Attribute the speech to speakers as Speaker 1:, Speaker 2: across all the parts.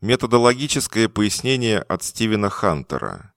Speaker 1: Методологическое пояснение от Стивена Хантера.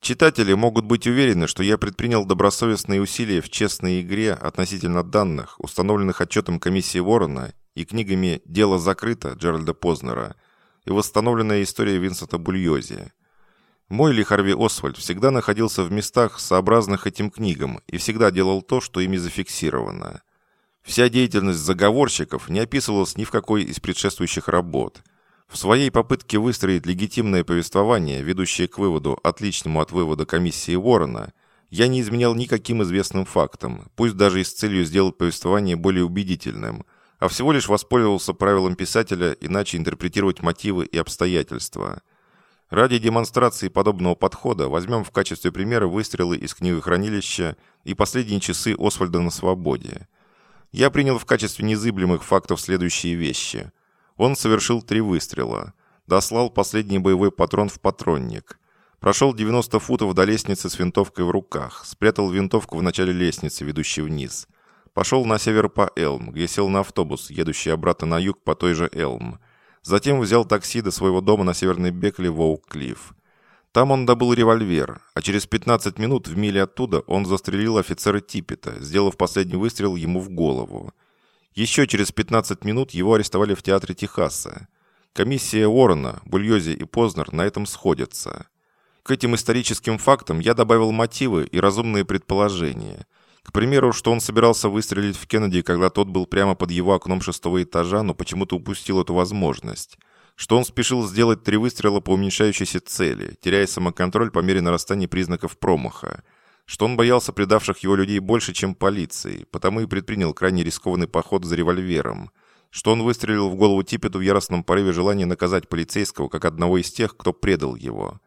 Speaker 1: Читатели могут быть уверены, что я предпринял добросовестные усилия в честной игре относительно данных, установленных отчетом комиссии Ворона и книгами «Дело закрыто» Джеральда Познера и восстановленная история Винсента Бульози. Мой ли Харви Освальд всегда находился в местах, сообразных этим книгам, и всегда делал то, что ими зафиксировано. Вся деятельность заговорщиков не описывалась ни в какой из предшествующих работ – в своей попытке выстроить легитимное повествование, ведущее к выводу, отличному от вывода комиссии Уоррена, я не изменял никаким известным фактам, пусть даже и с целью сделать повествование более убедительным, а всего лишь воспользовался правилом писателя иначе интерпретировать мотивы и обстоятельства. Ради демонстрации подобного подхода возьмем в качестве примера выстрелы из книгохранилища и последние часы Освальда на свободе. Я принял в качестве незыблемых фактов следующие вещи – он совершил три выстрела. Дослал последний боевой патрон в патронник. Прошел 90 футов до лестницы с винтовкой в руках. Спрятал винтовку в начале лестницы, ведущей вниз. Пошел на север по Элм, где сел на автобус, едущий обратно на юг по той же Элм. Затем взял такси до своего дома на Северной Бекли в Оук-Клифф. Там он добыл револьвер, а через 15 минут в миле оттуда он застрелил офицера Типпета, сделав последний выстрел ему в голову. Еще через 15 минут его арестовали в театре Техаса. Комиссия Уоррена, Бульози и Познер на этом сходятся. К этим историческим фактам я добавил мотивы и разумные предположения. К примеру, что он собирался выстрелить в Кеннеди, когда тот был прямо под его окном шестого этажа, но почему-то упустил эту возможность. Что он спешил сделать три выстрела по уменьшающейся цели, теряя самоконтроль по мере нарастания признаков промаха что он боялся предавших его людей больше, чем полиции, потому и предпринял крайне рискованный поход за револьвером, что он выстрелил в голову Типпету в яростном порыве желания наказать полицейского как одного из тех, кто предал его.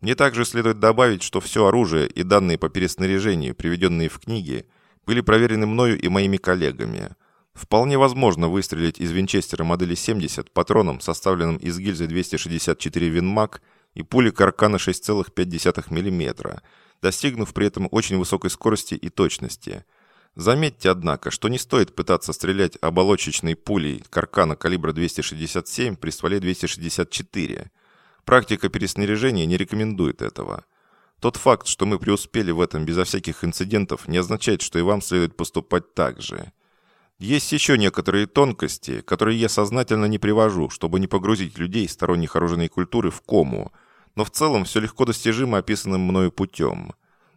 Speaker 1: Мне также следует добавить, что все оружие и данные по переснаряжению, приведенные в книге, были проверены мною и моими коллегами. Вполне возможно выстрелить из винчестера модели 70 патроном, составленным из гильзы 264 Винмаг и пули Каркана 6,5 мм, достигнув при этом очень высокой скорости и точности. Заметьте, однако, что не стоит пытаться стрелять оболочечной пулей каркана калибра 267 при стволе 264. Практика переснаряжения не рекомендует этого. Тот факт, что мы преуспели в этом безо всяких инцидентов, не означает, что и вам следует поступать так же. Есть еще некоторые тонкости, которые я сознательно не привожу, чтобы не погрузить людей сторонних оружейной культуры в кому – но в целом все легко достижимо описанным мною путем.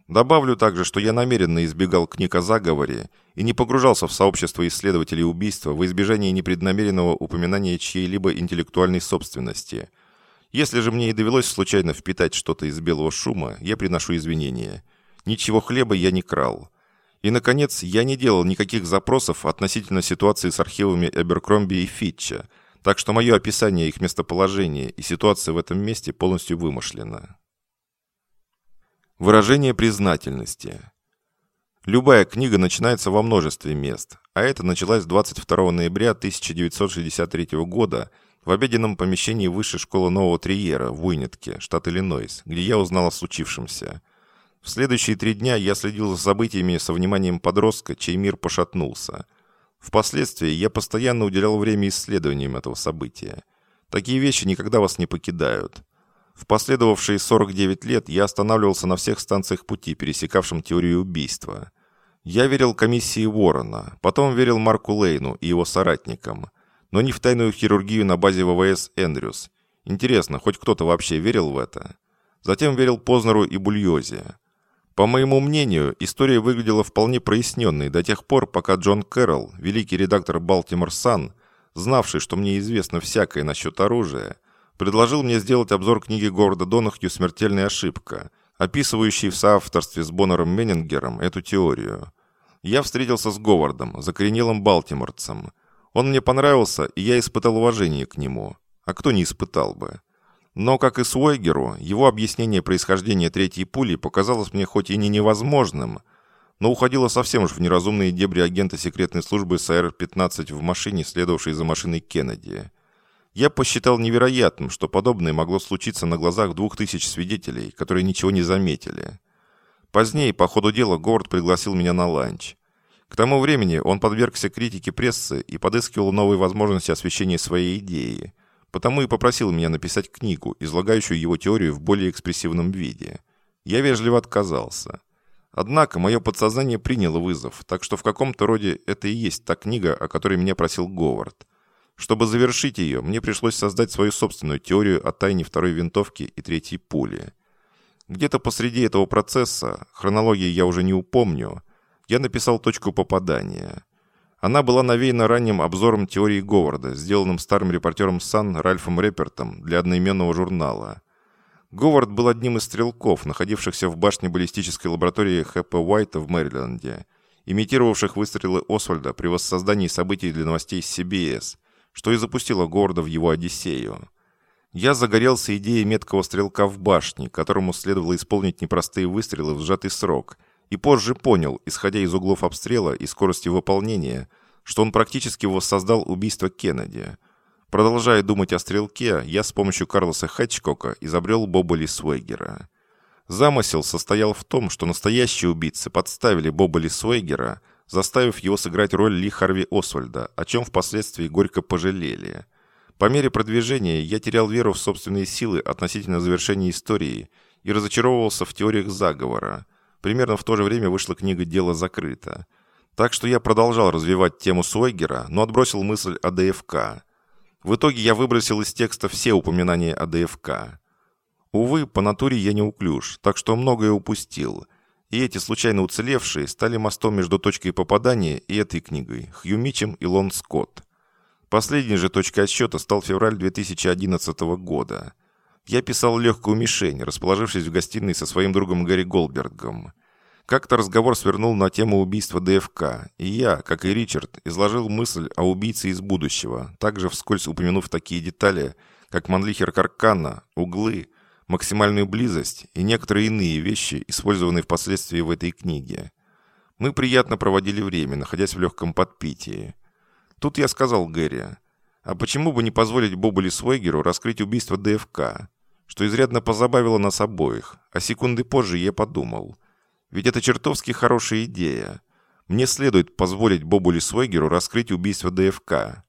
Speaker 1: Добавлю также, что я намеренно избегал книг о заговоре и не погружался в сообщество исследователей убийства во избежание непреднамеренного упоминания чьей-либо интеллектуальной собственности. Если же мне и довелось случайно впитать что-то из белого шума, я приношу извинения. Ничего хлеба я не крал. И, наконец, я не делал никаких запросов относительно ситуации с архивами Эберкромби и Фитча, так что мое описание их местоположения и ситуации в этом месте полностью вымышлено. Выражение признательности. Любая книга начинается во множестве мест, а это началась 22 ноября 1963 года в обеденном помещении Высшей школы Нового Триера в Уинетке, штат Иллинойс, где я узнал о случившемся. В следующие три дня я следил за событиями со вниманием подростка, чей мир пошатнулся – Впоследствии я постоянно уделял время исследованиям этого события. Такие вещи никогда вас не покидают. В последовавшие 49 лет я останавливался на всех станциях пути, пересекавшим теорию убийства. Я верил комиссии Уоррена, потом верил Марку Лейну и его соратникам, но не в тайную хирургию на базе ВВС «Эндрюс». Интересно, хоть кто-то вообще верил в это? Затем верил Познеру и Бульозе. По моему мнению, история выглядела вполне проясненной до тех пор, пока Джон Кэрролл, великий редактор «Балтимор Сан», знавший, что мне известно всякое насчет оружия, предложил мне сделать обзор книги Говарда Донахью «Смертельная ошибка», описывающей в соавторстве с Боннером Меннингером эту теорию. Я встретился с Говардом, закоренелым балтиморцем. Он мне понравился, и я испытал уважение к нему. А кто не испытал бы? Но, как и Суэгеру, его объяснение происхождения третьей пули показалось мне хоть и не невозможным, но уходило совсем уж в неразумные дебри агента секретной службы СР-15 в машине, следовавшей за машиной Кеннеди. Я посчитал невероятным, что подобное могло случиться на глазах двух тысяч свидетелей, которые ничего не заметили. Позднее, по ходу дела, Говард пригласил меня на ланч. К тому времени он подвергся критике прессы и подыскивал новые возможности освещения своей идеи – потому и попросил меня написать книгу, излагающую его теорию в более экспрессивном виде. Я вежливо отказался. Однако мое подсознание приняло вызов, так что в каком-то роде это и есть та книга, о которой меня просил Говард. Чтобы завершить ее, мне пришлось создать свою собственную теорию о тайне второй винтовки и третьей пули. Где-то посреди этого процесса, хронологии я уже не упомню, я написал точку попадания. Она была навеяна ранним обзором теории Говарда, сделанным старым репортером Сан Ральфом Репертом для одноименного журнала. Говард был одним из стрелков, находившихся в башне баллистической лаборатории Хэппа Уайта в Мэриленде, имитировавших выстрелы Освальда при воссоздании событий для новостей CBS, что и запустило Говарда в его Одиссею. Я загорелся идеей меткого стрелка в башне, которому следовало исполнить непростые выстрелы в сжатый срок – и позже понял, исходя из углов обстрела и скорости выполнения, что он практически воссоздал убийство Кеннеди. Продолжая думать о стрелке, я с помощью Карлоса Хэтчкока изобрел Боба Ли Свейгера. Замысел состоял в том, что настоящие убийцы подставили Боба Ли Свейгера, заставив его сыграть роль Ли Харви Освальда, о чем впоследствии горько пожалели. По мере продвижения я терял веру в собственные силы относительно завершения истории и разочаровывался в теориях заговора – Примерно в то же время вышла книга «Дело закрыто». Так что я продолжал развивать тему Суэгера, но отбросил мысль о ДФК. В итоге я выбросил из текста все упоминания о ДФК. Увы, по натуре я не уклюж, так что многое упустил. И эти случайно уцелевшие стали мостом между точкой попадания и этой книгой Хью Мичем и Лон Скотт. Последней же точкой отсчета стал февраль 2011 года – я писал легкую мишень, расположившись в гостиной со своим другом Гарри Голдбергом. Как-то разговор свернул на тему убийства ДФК, и я, как и Ричард, изложил мысль о убийце из будущего, также вскользь упомянув такие детали, как манлихер Каркана, углы, максимальную близость и некоторые иные вещи, использованные впоследствии в этой книге. Мы приятно проводили время, находясь в легком подпитии. Тут я сказал Гэри, а почему бы не позволить Бобу Лисвейгеру раскрыть убийство ДФК? Что изрядно позабавило нас обоих, а секунды позже я подумал. Ведь это чертовски хорошая идея. Мне следует позволить Бобу Лисвегеру раскрыть убийство ДФК.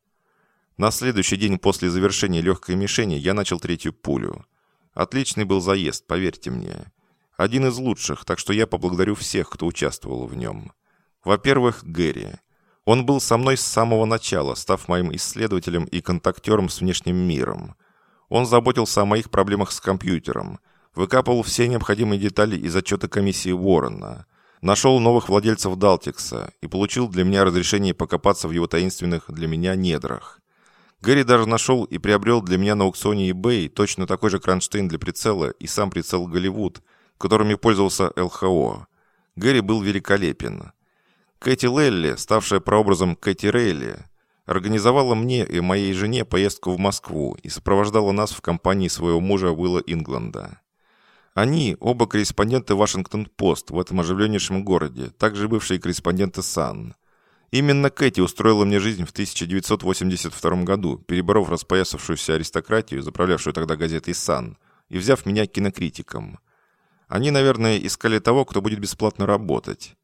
Speaker 1: На следующий день после завершения легкой мишени я начал третью пулю. Отличный был заезд, поверьте мне. Один из лучших, так что я поблагодарю всех, кто участвовал в нем. Во-первых, Гэри. Он был со мной с самого начала, став моим исследователем и контактером с внешним миром – он заботился о моих проблемах с компьютером, выкапывал все необходимые детали из отчета комиссии Уоррена, нашел новых владельцев Далтикса и получил для меня разрешение покопаться в его таинственных для меня недрах. Гэри даже нашел и приобрел для меня на аукционе eBay точно такой же кронштейн для прицела и сам прицел Голливуд, которыми пользовался ЛХО. Гэри был великолепен. Кэти Лелли, ставшая прообразом Кэти Рейли, организовала мне и моей жене поездку в Москву и сопровождала нас в компании своего мужа Уилла Ингланда. Они оба корреспонденты Вашингтон-Пост в этом оживленнейшем городе, также бывшие корреспонденты Сан. Именно Кэти устроила мне жизнь в 1982 году, переборов распоясавшуюся аристократию, заправлявшую тогда газетой «Сан», и взяв меня кинокритиком. Они, наверное, искали того, кто будет бесплатно работать.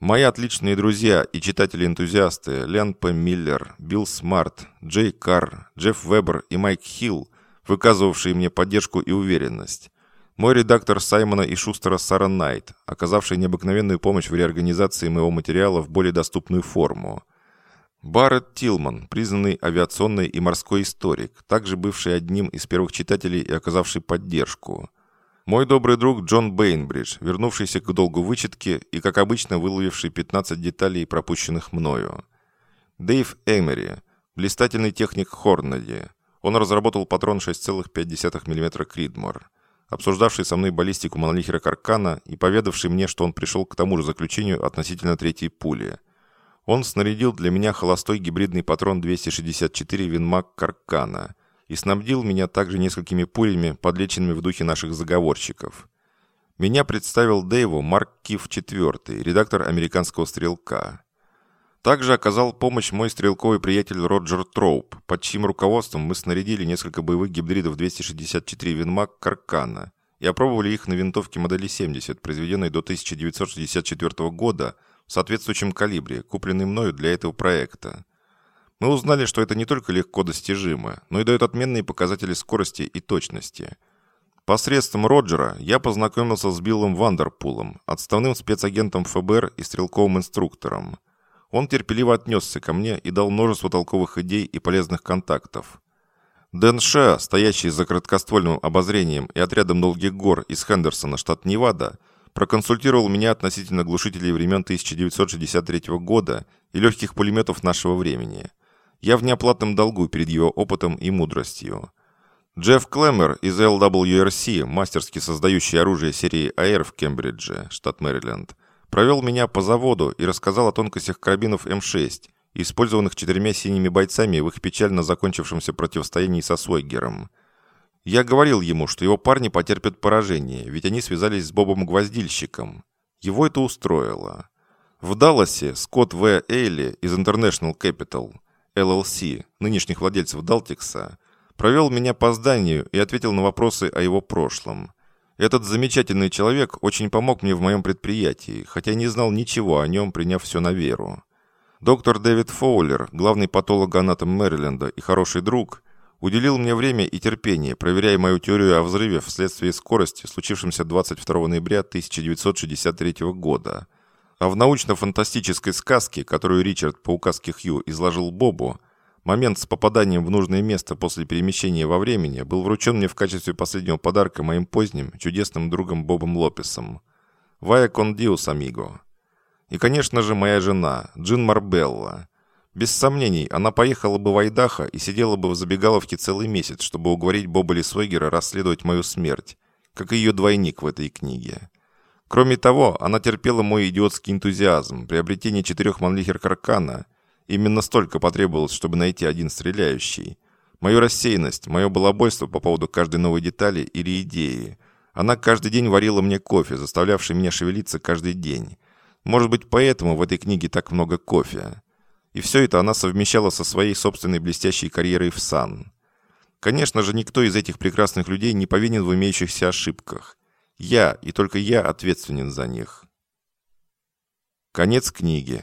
Speaker 1: Мои отличные друзья и читатели-энтузиасты Лен П. Миллер, Билл Смарт, Джей Карр, Джефф Вебер и Майк Хилл, выказывавшие мне поддержку и уверенность. Мой редактор Саймона и Шустера Сара Найт, оказавший необыкновенную помощь в реорганизации моего материала в более доступную форму. Барретт Тилман, признанный авиационный и морской историк, также бывший одним из первых читателей и оказавший поддержку – мой добрый друг Джон Бейнбридж, вернувшийся к долгу вычетки и, как обычно, выловивший 15 деталей, пропущенных мною. Дэйв Эмери, блистательный техник Хорнади. Он разработал патрон 6,5 мм Кридмор, обсуждавший со мной баллистику монолихера Каркана и поведавший мне, что он пришел к тому же заключению относительно третьей пули. Он снарядил для меня холостой гибридный патрон 264 Винмак Каркана – и снабдил меня также несколькими пулями, подлеченными в духе наших заговорщиков. Меня представил Дэйву Марк Киф IV, редактор «Американского стрелка». Также оказал помощь мой стрелковый приятель Роджер Троуп, под чьим руководством мы снарядили несколько боевых гибридов 264 Винмак Каркана и опробовали их на винтовке модели 70, произведенной до 1964 года в соответствующем калибре, купленной мною для этого проекта. Мы узнали, что это не только легко достижимо, но и дает отменные показатели скорости и точности. Посредством Роджера я познакомился с Биллом Вандерпулом, отставным спецагентом ФБР и стрелковым инструктором. Он терпеливо отнесся ко мне и дал множество толковых идей и полезных контактов. Дэн Ша, стоящий за краткоствольным обозрением и отрядом долгих гор из Хендерсона, штат Невада, проконсультировал меня относительно глушителей времен 1963 года и легких пулеметов нашего времени. Я в неоплатном долгу перед его опытом и мудростью. Джефф Клэмер из LWRC, мастерски создающий оружие серии АР в Кембридже, штат Мэриленд, провел меня по заводу и рассказал о тонкостях карабинов М6, использованных четырьмя синими бойцами в их печально закончившемся противостоянии со Свойгером. Я говорил ему, что его парни потерпят поражение, ведь они связались с Бобом Гвоздильщиком. Его это устроило. В Далласе Скотт В. Эйли из International Capital, LLC, нынешних владельцев Далтикса, провел меня по зданию и ответил на вопросы о его прошлом. Этот замечательный человек очень помог мне в моем предприятии, хотя не знал ничего о нем, приняв все на веру. Доктор Дэвид Фоулер, главный патологоанатом Мэриленда и хороший друг, уделил мне время и терпение, проверяя мою теорию о взрыве вследствие скорости, случившемся 22 ноября 1963 года. А в научно-фантастической сказке, которую Ричард по указке Хью изложил Бобу, Момент с попаданием в нужное место после перемещения во времени был вручен мне в качестве последнего подарка моим поздним, чудесным другом Бобом Лопесом. «Вая кон диус, амиго». И, конечно же, моя жена, Джин Марбелла. Без сомнений, она поехала бы в Айдахо и сидела бы в забегаловке целый месяц, чтобы уговорить Боба Лисвегера расследовать мою смерть, как и ее двойник в этой книге. Кроме того, она терпела мой идиотский энтузиазм, приобретение четырех Манлихер Каркана – Именно столько потребовалось, чтобы найти один стреляющий. Мою рассеянность, мое балабойство по поводу каждой новой детали или идеи. Она каждый день варила мне кофе, заставлявший меня шевелиться каждый день. Может быть, поэтому в этой книге так много кофе. И все это она совмещала со своей собственной блестящей карьерой в САН. Конечно же, никто из этих прекрасных людей не повинен в имеющихся ошибках. Я, и только я, ответственен за них. Конец книги.